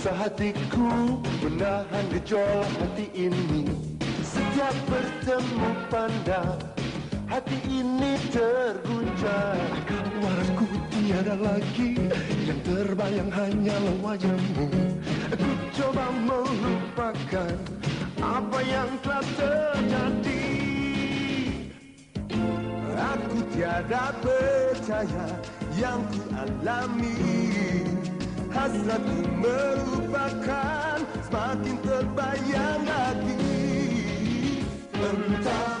Susah hatiku menahan gejolak hati ini. Setiap bertemu pandang Hati ini terguncang. Akan tiada lagi Yang terbayang hanyalah wajahmu. Aku coba melupakan Apa yang telah terjadi. Aku tiada percaya yang ku alami Hasratku melupakan Semakin terbayang lagi. Entah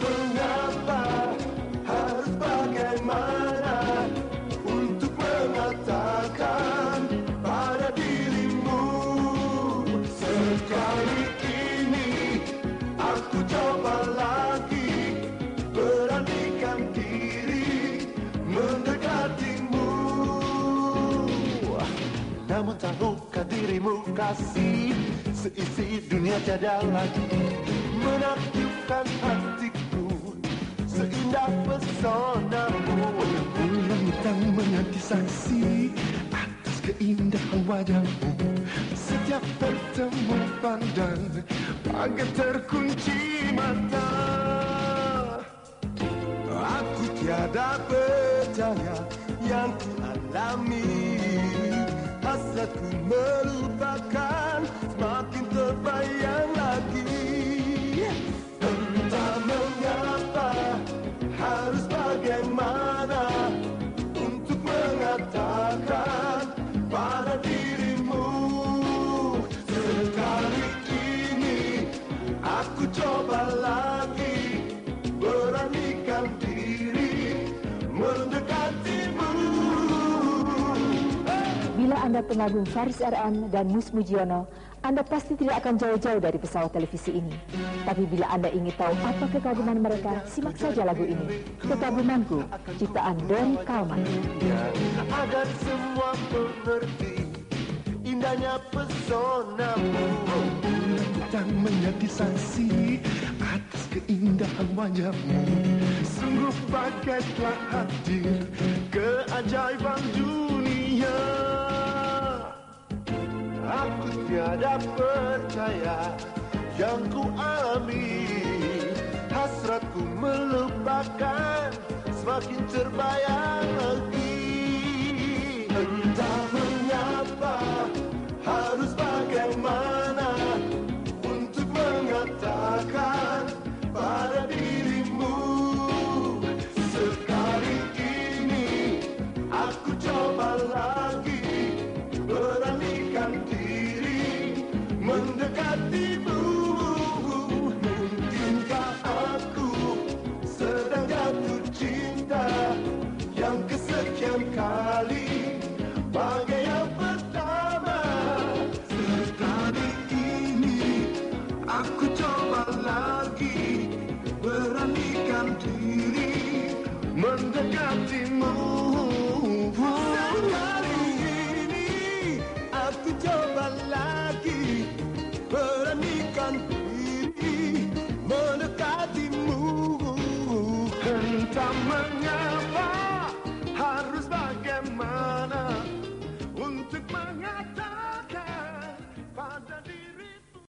namun tahukah dirimu kasih Seisi dunia tiada lagi. Menakjubkan hatiku Seindah pesonamu. Bulan bintang menjadi saksi Atas keindahan wajahmu. Setiap bertemu pandang Bagai terkunci mata. Aku tiada percaya Hasratku melupakan Anda pengagum Faris RM dan Mus Mujiono, Anda pasti tidak akan jauh-jauh dari pesawat televisi ini. Tapi bila Anda ingin tahu apa kekaguman mereka, simak saja lagu ini. Kekagumanku, ciptaan Don Kalman. Agar semua mengerti indahnya pesonamu bintang menjadi saksi atas keindahan wajahmu Sungguh bagai telah hadir keajaiban dunia tiada percaya yang ku alami Hasratku melupakan semakin terbayang cinta Yang kesekian kali bagai yang pertama. Sekali ini aku coba lagi Beranikan diri mendekatimu Entah